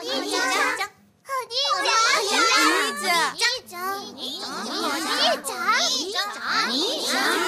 一姐一好一姐，一姐，一姐，一姐，一姐，一姐，一姐。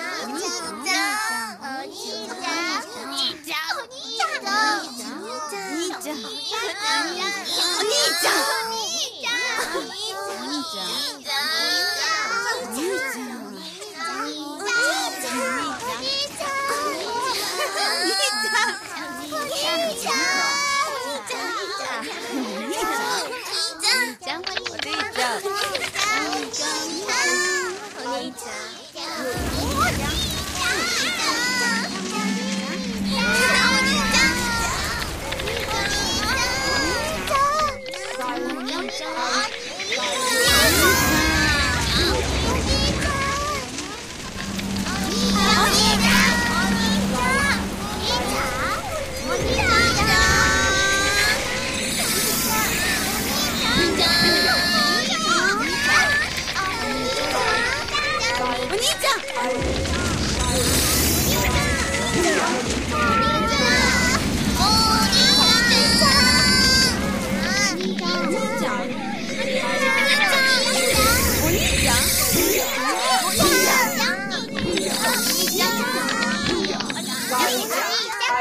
Yeah.